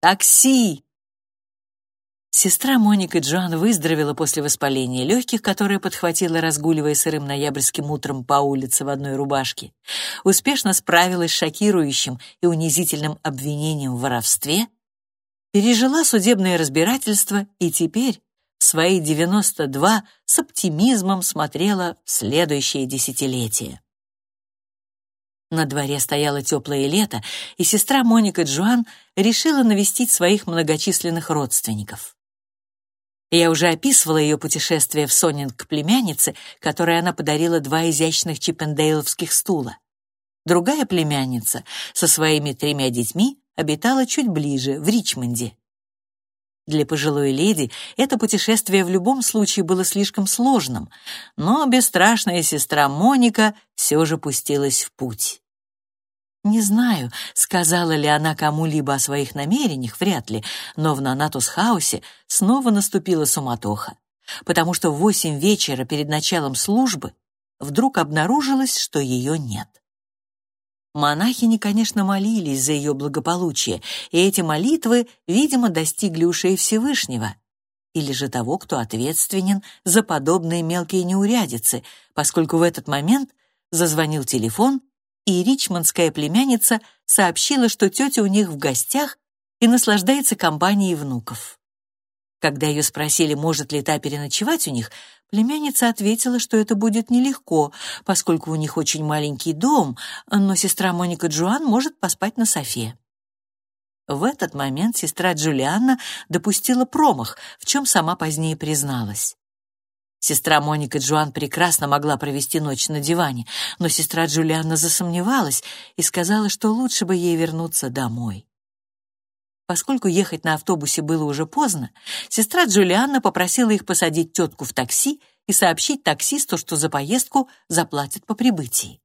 Такси!» Сестра Моника Джоан выздоровела после воспаления легких, которое подхватила, разгуливая сырым ноябрьским утром по улице в одной рубашке, успешно справилась с шокирующим и унизительным обвинением в воровстве, пережила судебное разбирательство и теперь, в свои 92, с оптимизмом смотрела в следующее десятилетие. На дворе стояло теплое лето, и сестра Моника Джоан решила навестить своих многочисленных родственников. Я уже описывала ее путешествие в Сонинг к племяннице, которой она подарила два изящных чиппендейловских стула. Другая племянница со своими тремя детьми обитала чуть ближе, в Ричмонде. Для пожилой леди это путешествие в любом случае было слишком сложным, но бесстрашная сестра Моника все же пустилась в путь. Не знаю, сказала ли она кому-либо о своих намерениях, вряд ли, но в Нанатус-хаусе снова наступила суматоха, потому что в восемь вечера перед началом службы вдруг обнаружилось, что ее нет. Монахини, конечно, молились за ее благополучие, и эти молитвы, видимо, достигли ушей Всевышнего, или же того, кто ответственен за подобные мелкие неурядицы, поскольку в этот момент зазвонил телефон, и ричмондская племянница сообщила, что тетя у них в гостях и наслаждается компанией внуков. Когда ее спросили, может ли та переночевать у них, племянница ответила, что это будет нелегко, поскольку у них очень маленький дом, но сестра Моника Джоан может поспать на софе. В этот момент сестра Джулианна допустила промах, в чем сама позднее призналась. Сестра Моника Джоан прекрасно могла провести ночь на диване, но сестра Джулианна засомневалась и сказала, что лучше бы ей вернуться домой. Поскольку ехать на автобусе было уже поздно, сестра Джулианна попросила их посадить тетку в такси и сообщить таксисту, что за поездку заплатят по прибытии.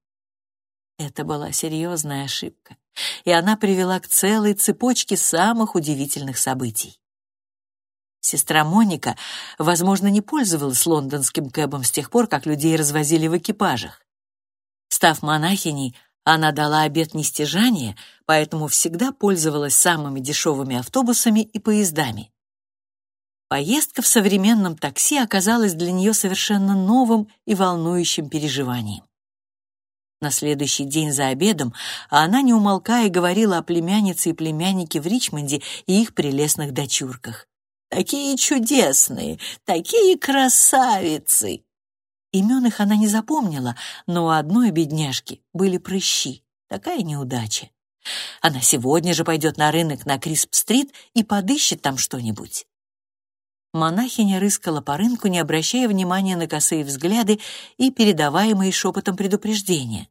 Это была серьезная ошибка, и она привела к целой цепочке самых удивительных событий. Сестра Моника, возможно, не пользовалась лондонским кэбом с тех пор, как людей развозили в экипажах. Став монахиней, она дала обет нестяжания, поэтому всегда пользовалась самыми дешевыми автобусами и поездами. Поездка в современном такси оказалась для нее совершенно новым и волнующим переживанием. На следующий день за обедом она, не умолкая, говорила о племяннице и племяннике в Ричмонде и их прелестных дочурках такие чудесные, такие красавицы!» Имен их она не запомнила, но у одной бедняжки были прыщи. Такая неудача. Она сегодня же пойдет на рынок на Крисп-стрит и подыщет там что-нибудь. Монахиня рыскала по рынку, не обращая внимания на косые взгляды и передаваемые шепотом предупреждения.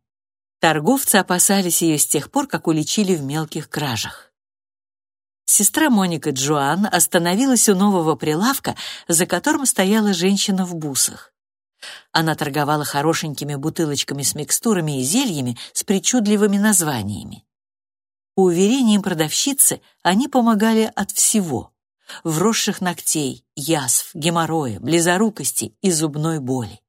Торговцы опасались ее с тех пор, как уличили в мелких кражах. Сестра Моника Джоан остановилась у нового прилавка, за которым стояла женщина в бусах. Она торговала хорошенькими бутылочками с микстурами и зельями с причудливыми названиями. По уверениям продавщицы, они помогали от всего — вросших ногтей, язв, геморроя, близорукости и зубной боли.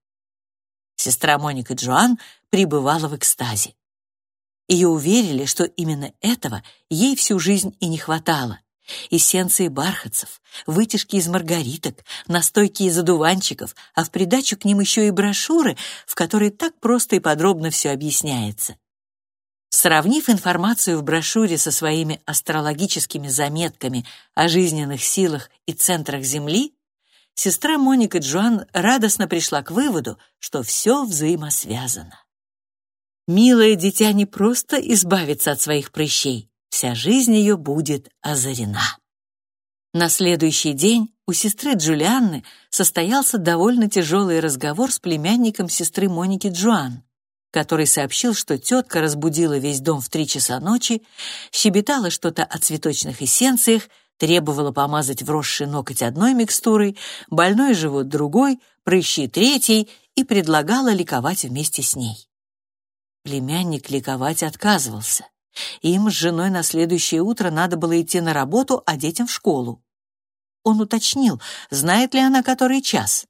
Сестра Моника Джоан пребывала в экстазе. Ее уверили, что именно этого ей всю жизнь и не хватало. Эссенции бархатцев, вытяжки из маргариток, настойки из одуванчиков, а в придачу к ним еще и брошюры, в которой так просто и подробно все объясняется. Сравнив информацию в брошюре со своими астрологическими заметками о жизненных силах и центрах Земли, сестра Моника Джоан радостно пришла к выводу, что все взаимосвязано. Милое дитя не просто избавится от своих прыщей, вся жизнь ее будет озарена. На следующий день у сестры Джулианны состоялся довольно тяжелый разговор с племянником сестры Моники Джоан, который сообщил, что тетка разбудила весь дом в три часа ночи, щебетала что-то о цветочных эссенциях, требовала помазать вросший ноготь одной микстурой, больной живот другой, прыщи третьей и предлагала ликовать вместе с ней. Племянник ликовать отказывался. Им с женой на следующее утро надо было идти на работу, а детям в школу. Он уточнил, знает ли она который час.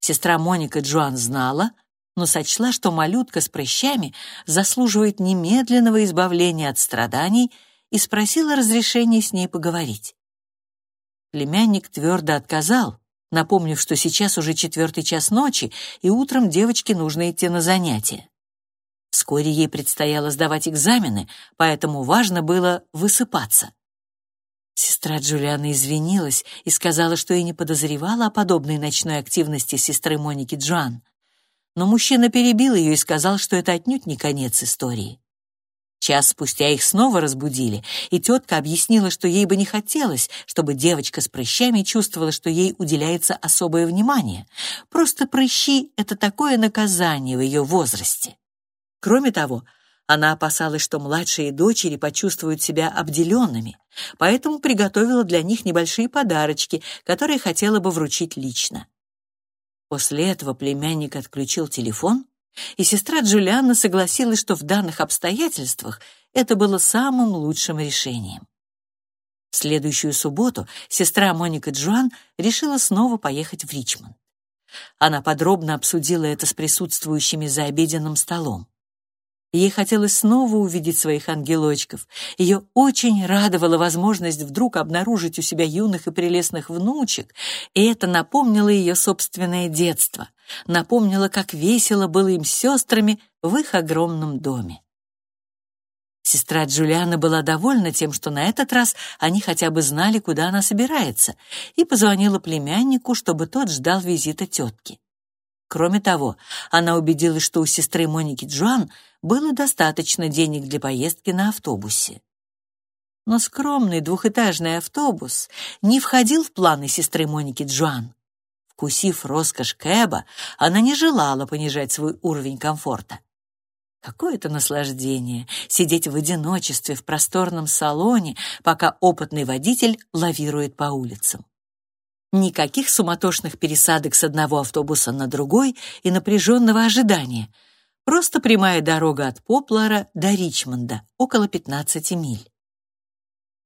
Сестра Моника Джоан знала, но сочла, что малютка с прыщами заслуживает немедленного избавления от страданий и спросила разрешения с ней поговорить. Племянник твердо отказал, напомнив, что сейчас уже четвертый час ночи, и утром девочке нужно идти на занятия. Вскоре ей предстояло сдавать экзамены, поэтому важно было высыпаться. Сестра Джулиана извинилась и сказала, что и не подозревала о подобной ночной активности сестры Моники Джоан. Но мужчина перебил ее и сказал, что это отнюдь не конец истории. Час спустя их снова разбудили, и тетка объяснила, что ей бы не хотелось, чтобы девочка с прыщами чувствовала, что ей уделяется особое внимание. Просто прыщи — это такое наказание в ее возрасте. Кроме того, она опасалась, что младшие дочери почувствуют себя обделенными, поэтому приготовила для них небольшие подарочки, которые хотела бы вручить лично. После этого племянник отключил телефон, и сестра Джулианна согласилась, что в данных обстоятельствах это было самым лучшим решением. В следующую субботу сестра Моника Джоан решила снова поехать в Ричмонд. Она подробно обсудила это с присутствующими за обеденным столом. Ей хотелось снова увидеть своих ангелочков. Ее очень радовала возможность вдруг обнаружить у себя юных и прелестных внучек, и это напомнило ее собственное детство, напомнило, как весело было им с сестрами в их огромном доме. Сестра Джулиана была довольна тем, что на этот раз они хотя бы знали, куда она собирается, и позвонила племяннику, чтобы тот ждал визита тетки. Кроме того, она убедилась, что у сестры Моники Джоан было достаточно денег для поездки на автобусе. Но скромный двухэтажный автобус не входил в планы сестры Моники Джоан. Вкусив роскошь Кэба, она не желала понижать свой уровень комфорта. Какое это наслаждение сидеть в одиночестве в просторном салоне, пока опытный водитель лавирует по улицам. Никаких суматошных пересадок с одного автобуса на другой и напряженного ожидания. Просто прямая дорога от Поплара до Ричмонда, около 15 миль.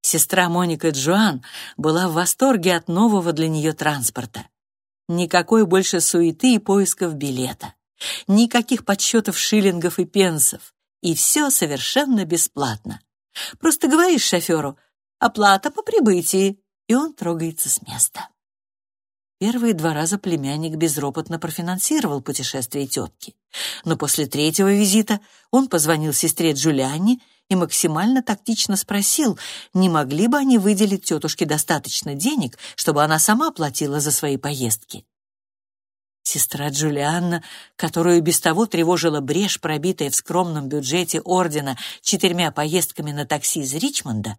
Сестра Моника Джоан была в восторге от нового для нее транспорта. Никакой больше суеты и поисков билета. Никаких подсчетов шиллингов и пенсов. И все совершенно бесплатно. Просто говоришь шоферу «оплата по прибытии», и он трогается с места. Первые два раза племянник безропотно профинансировал путешествие тетки. Но после третьего визита он позвонил сестре Джулианне и максимально тактично спросил, не могли бы они выделить тетушке достаточно денег, чтобы она сама платила за свои поездки. Сестра Джулианна, которую без того тревожила брешь, пробитая в скромном бюджете ордена четырьмя поездками на такси из Ричмонда,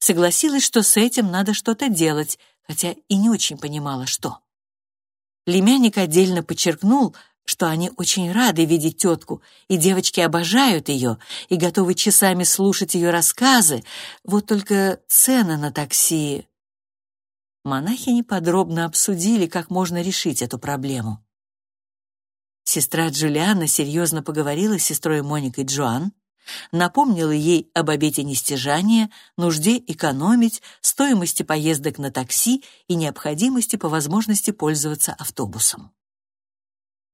согласилась, что с этим надо что-то делать, хотя и не очень понимала, что. Племянник отдельно подчеркнул, что они очень рады видеть тетку, и девочки обожают ее и готовы часами слушать ее рассказы, вот только цены на такси... Монахини подробно обсудили, как можно решить эту проблему. Сестра Джулиана серьезно поговорила с сестрой Моникой Джоан, напомнила ей об обете нестяжания, нужде экономить, стоимости поездок на такси и необходимости по возможности пользоваться автобусом.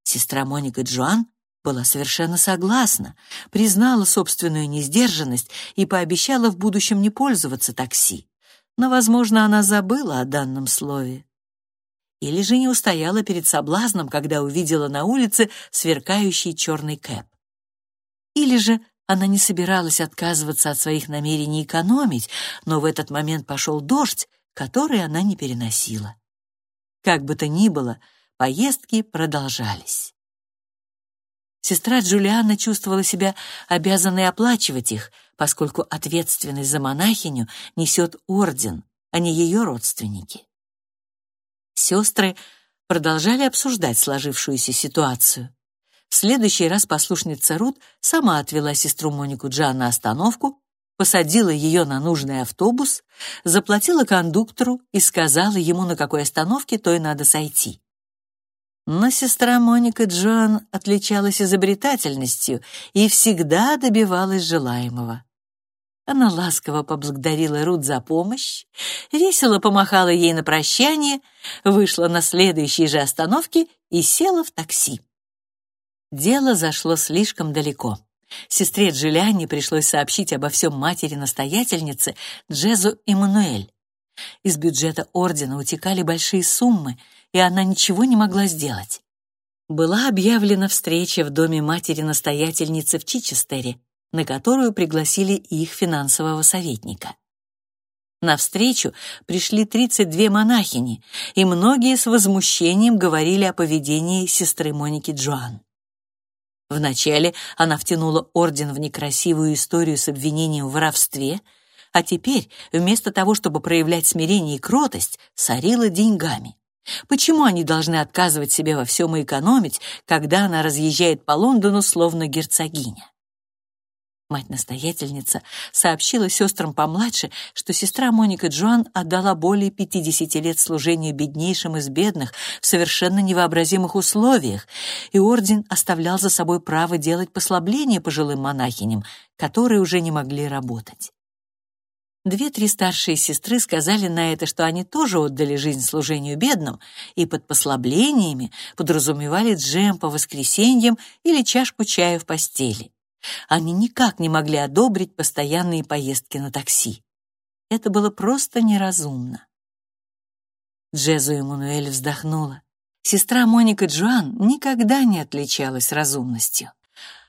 Сестра Моника Джоан была совершенно согласна, признала собственную несдержанность и пообещала в будущем не пользоваться такси. Но, возможно, она забыла о данном слове. Или же не устояла перед соблазном, когда увидела на улице сверкающий черный кэп. Или же она не собиралась отказываться от своих намерений экономить, но в этот момент пошел дождь, который она не переносила. Как бы то ни было, поездки продолжались. Сестра Джулиана чувствовала себя обязанной оплачивать их, поскольку ответственность за монахиню несет орден, а не ее родственники. Сестры продолжали обсуждать сложившуюся ситуацию. В следующий раз послушница Рут сама отвела сестру Монику Джан на остановку, посадила ее на нужный автобус, заплатила кондуктору и сказала ему, на какой остановке то и надо сойти. Но сестра Моника Джоан отличалась изобретательностью и всегда добивалась желаемого. Она ласково поблагодарила Рут за помощь, весело помахала ей на прощание, вышла на следующей же остановке и села в такси. Дело зашло слишком далеко. Сестре Джулианне пришлось сообщить обо всем матери-настоятельнице Джезу Эммануэль. Из бюджета ордена утекали большие суммы, и она ничего не могла сделать. Была объявлена встреча в доме матери-настоятельницы в Чичестере, на которую пригласили их финансового советника. На встречу пришли 32 монахини, и многие с возмущением говорили о поведении сестры Моники Джоан. Вначале она втянула орден в некрасивую историю с обвинением в воровстве, а теперь, вместо того, чтобы проявлять смирение и кротость, сорила деньгами. Почему они должны отказывать себе во всем и экономить, когда она разъезжает по Лондону словно герцогиня? Мать-настоятельница сообщила сестрам помладше, что сестра Моника Джоан отдала более 50 лет служению беднейшим из бедных в совершенно невообразимых условиях, и орден оставлял за собой право делать послабления пожилым монахиням, которые уже не могли работать. Две-три старшие сестры сказали на это, что они тоже отдали жизнь служению бедным и под послаблениями подразумевали джем по воскресеньям или чашку чая в постели. Они никак не могли одобрить постоянные поездки на такси. Это было просто неразумно. Джезу Эммануэль вздохнула. Сестра Моника Джоан никогда не отличалась разумностью.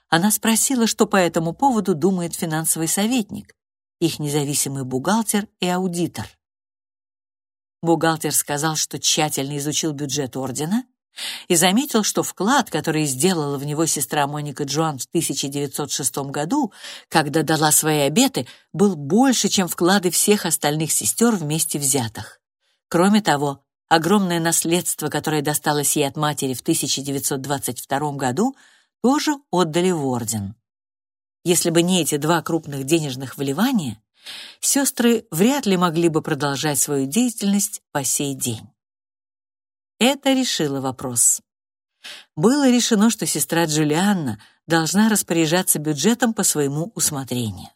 Она спросила, что по этому поводу думает финансовый советник, их независимый бухгалтер и аудитор. Бухгалтер сказал, что тщательно изучил бюджет ордена и заметил, что вклад, который сделала в него сестра Моника Джоан в 1906 году, когда дала свои обеты, был больше, чем вклады всех остальных сестер вместе взятых. Кроме того, огромное наследство, которое досталось ей от матери в 1922 году, тоже отдали в орден. Если бы не эти два крупных денежных вливания, сестры вряд ли могли бы продолжать свою деятельность по сей день. Это решило вопрос. Было решено, что сестра Джулианна должна распоряжаться бюджетом по своему усмотрению.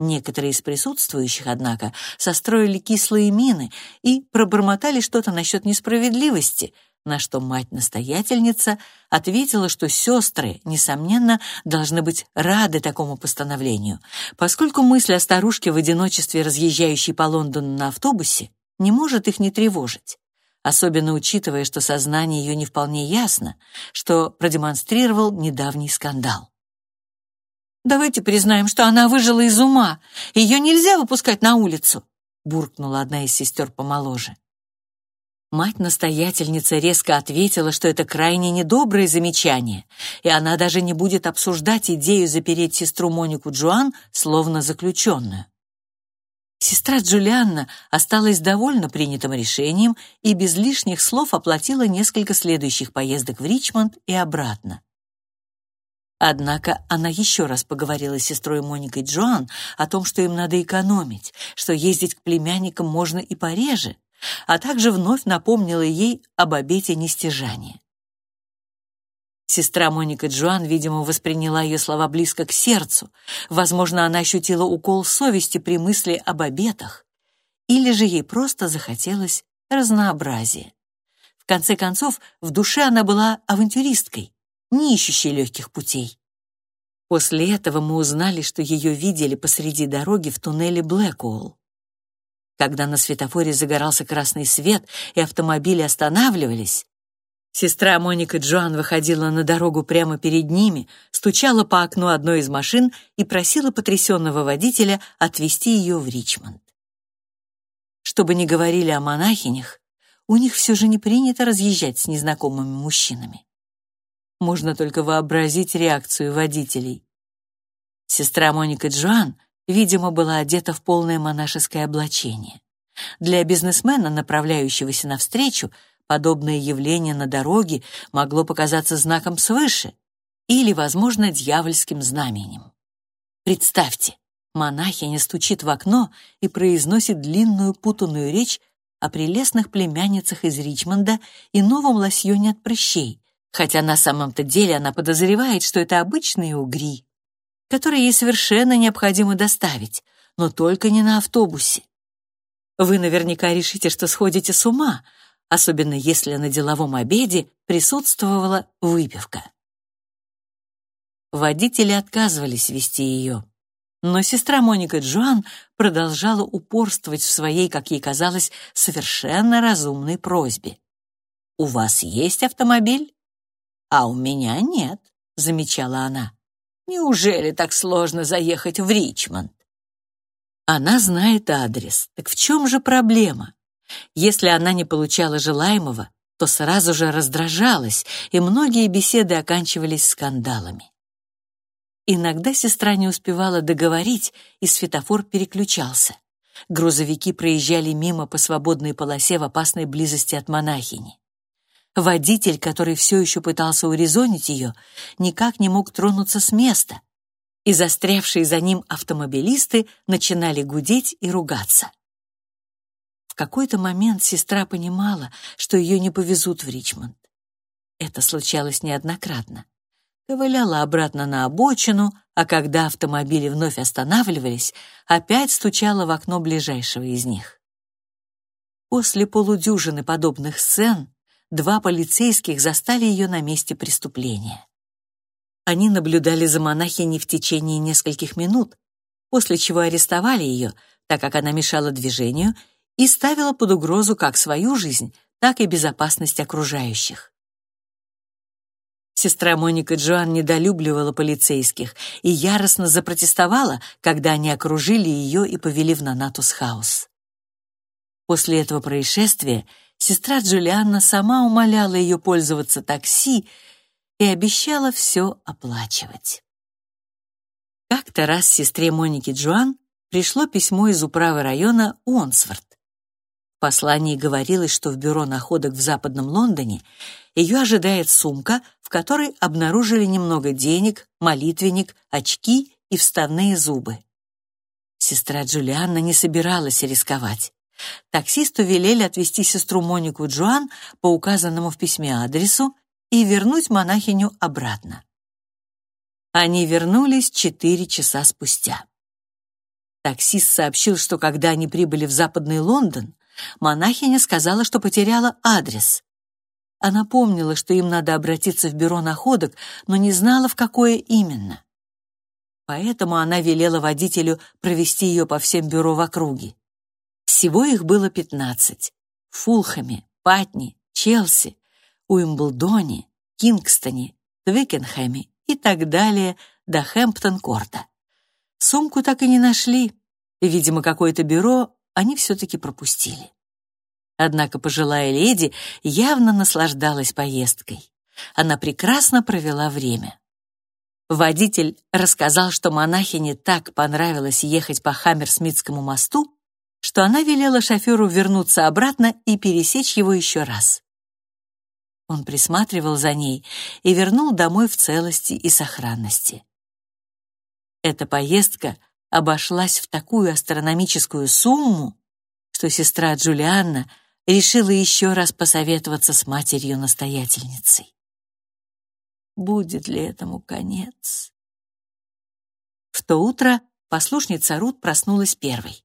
Некоторые из присутствующих, однако, состроили кислые мины и пробормотали что-то насчет несправедливости, на что мать-настоятельница ответила, что сестры, несомненно, должны быть рады такому постановлению, поскольку мысль о старушке в одиночестве, разъезжающей по Лондону на автобусе, не может их не тревожить особенно учитывая, что сознание ее не вполне ясно, что продемонстрировал недавний скандал. «Давайте признаем, что она выжила из ума. Ее нельзя выпускать на улицу», — буркнула одна из сестер помоложе. Мать-настоятельница резко ответила, что это крайне недоброе замечание, и она даже не будет обсуждать идею запереть сестру Монику Джоан словно заключенную. Сестра Джулианна осталась довольна принятым решением и без лишних слов оплатила несколько следующих поездок в Ричмонд и обратно. Однако она еще раз поговорила с сестрой Моникой Джоан о том, что им надо экономить, что ездить к племянникам можно и пореже, а также вновь напомнила ей об обете нестяжания. Сестра Моника Джоан, видимо, восприняла ее слова близко к сердцу. Возможно, она ощутила укол совести при мысли об обетах. Или же ей просто захотелось разнообразия. В конце концов, в душе она была авантюристкой, не ищущей легких путей. После этого мы узнали, что ее видели посреди дороги в туннеле Блэкуолл. Когда на светофоре загорался красный свет и автомобили останавливались, Сестра Моника Джоан выходила на дорогу прямо перед ними, стучала по окну одной из машин и просила потрясенного водителя отвезти ее в Ричмонд. Чтобы не говорили о монахинях, у них все же не принято разъезжать с незнакомыми мужчинами. Можно только вообразить реакцию водителей. Сестра Моника Джоан, видимо, была одета в полное монашеское облачение. Для бизнесмена, направляющегося навстречу, Подобное явление на дороге могло показаться знаком свыше или, возможно, дьявольским знаменем. Представьте, монахиня стучит в окно и произносит длинную путанную речь о прелестных племянницах из Ричмонда и новом лосьоне от прыщей, хотя на самом-то деле она подозревает, что это обычные угри, которые ей совершенно необходимо доставить, но только не на автобусе. Вы наверняка решите, что сходите с ума, особенно если на деловом обеде присутствовала выпивка. Водители отказывались вести ее. Но сестра Моника Джоан продолжала упорствовать в своей, как ей казалось, совершенно разумной просьбе. «У вас есть автомобиль?» «А у меня нет», — замечала она. «Неужели так сложно заехать в Ричмонд?» Она знает адрес. Так в чем же проблема? Если она не получала желаемого, то сразу же раздражалась, и многие беседы оканчивались скандалами. Иногда сестра не успевала договорить, и светофор переключался. Грузовики проезжали мимо по свободной полосе в опасной близости от монахини. Водитель, который все еще пытался урезонить ее, никак не мог тронуться с места, и застрявшие за ним автомобилисты начинали гудеть и ругаться. Какой-то момент сестра понимала, что ее не повезут в Ричмонд. Это случалось неоднократно ковыляла обратно на обочину, а когда автомобили вновь останавливались, опять стучала в окно ближайшего из них. После полудюжины подобных сцен два полицейских застали ее на месте преступления. Они наблюдали за монахиней в течение нескольких минут, после чего арестовали ее, так как она мешала движению и ставила под угрозу как свою жизнь, так и безопасность окружающих. Сестра Моника Джоан недолюбливала полицейских и яростно запротестовала, когда они окружили ее и повели в Ноннатус-хаус. После этого происшествия сестра Джулианна сама умоляла ее пользоваться такси и обещала все оплачивать. Как-то раз сестре Моники Джоан пришло письмо из управы района Уонсворт. Послании говорилось, что в бюро находок в Западном Лондоне ее ожидает сумка, в которой обнаружили немного денег, молитвенник, очки и вставные зубы. Сестра Джулианна не собиралась рисковать. Таксисту велели отвезти сестру Монику Джоан по указанному в письме адресу и вернуть монахиню обратно. Они вернулись четыре часа спустя. Таксист сообщил, что когда они прибыли в Западный Лондон, монахиня сказала, что потеряла адрес. Она помнила, что им надо обратиться в бюро находок, но не знала, в какое именно. Поэтому она велела водителю провести ее по всем бюро в округе. Всего их было пятнадцать. В Фулхэме, Патни, Челси, Уимблдоне, Кингстоне, Твикенхэме и так далее до Хэмптон-Корта. Сумку так и не нашли, и, видимо, какое-то бюро они все-таки пропустили. Однако пожилая леди явно наслаждалась поездкой. Она прекрасно провела время. Водитель рассказал, что монахине так понравилось ехать по Хаммерсмитскому мосту, что она велела шоферу вернуться обратно и пересечь его еще раз. Он присматривал за ней и вернул домой в целости и сохранности. Эта поездка обошлась в такую астрономическую сумму, что сестра Джулианна решила еще раз посоветоваться с матерью-настоятельницей. Будет ли этому конец? В то утро послушница Рут проснулась первой.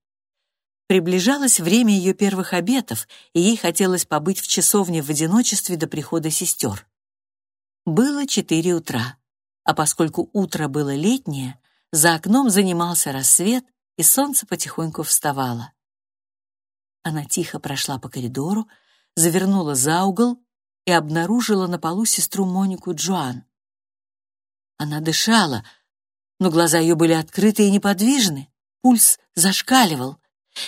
Приближалось время ее первых обетов, и ей хотелось побыть в часовне в одиночестве до прихода сестер. Было четыре утра, а поскольку утро было летнее, за окном занимался рассвет, и солнце потихоньку вставало. Она тихо прошла по коридору, завернула за угол и обнаружила на полу сестру Монику Джоан. Она дышала, но глаза ее были открыты и неподвижны, пульс зашкаливал,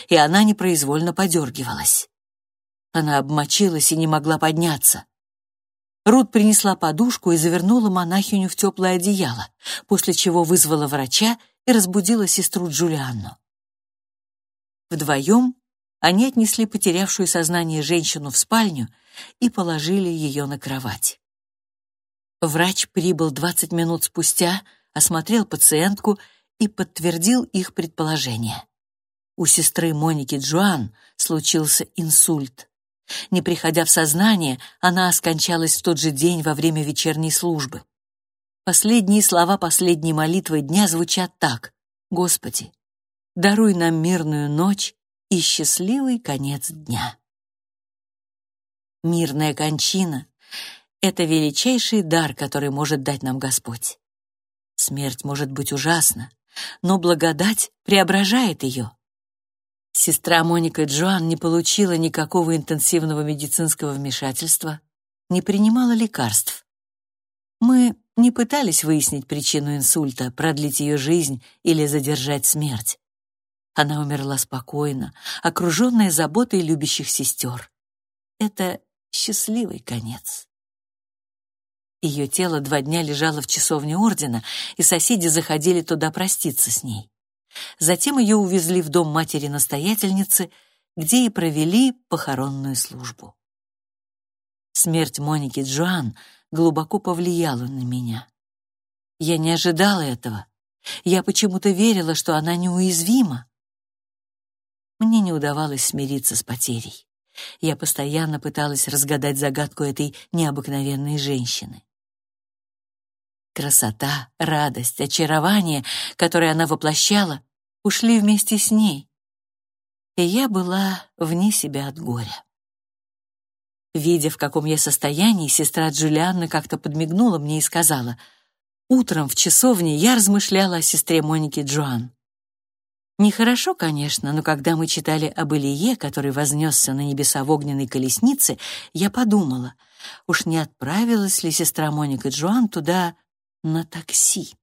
и она непроизвольно подергивалась. Она обмочилась и не могла подняться. Рут принесла подушку и завернула монахиню в теплое одеяло, после чего вызвала врача и разбудила сестру Джулианну. Вдвоем они отнесли потерявшую сознание женщину в спальню и положили ее на кровать. Врач прибыл 20 минут спустя, осмотрел пациентку и подтвердил их предположение. У сестры Моники Джоан случился инсульт. Не приходя в сознание, она скончалась в тот же день во время вечерней службы. Последние слова последней молитвы дня звучат так: Господи, даруй нам мирную ночь и счастливый конец дня. Мирная кончина — это величайший дар, который может дать нам Господь. Смерть может быть ужасна, но благодать преображает ее. Сестра Моника Джоан не получила никакого интенсивного медицинского вмешательства, не принимала лекарств. Мы не пытались выяснить причину инсульта, продлить ее жизнь или задержать смерть. Она умерла спокойно, окруженная заботой любящих сестер. Это счастливый конец. Ее тело два дня лежало в часовне ордена, и соседи заходили туда проститься с ней. Затем ее увезли в дом матери-настоятельницы, где и провели похоронную службу. Смерть Моники Джоан глубоко повлияла на меня. Я не ожидала этого. Я почему-то верила, что она неуязвима. Мне не удавалось смириться с потерей. Я постоянно пыталась разгадать загадку этой необыкновенной женщины. Красота, радость, очарование, которые она воплощала, ушли вместе с ней. И я была вне себя от горя. Видя, в каком я состоянии, сестра Джулианна как-то подмигнула мне и сказала, «Утром в часовне я размышляла о сестре Монике Джоан. Нехорошо, конечно, но когда мы читали об Илье, который вознесся на небеса в огненной колеснице, я подумала, уж не отправилась ли сестра Моника Джоан туда на такси.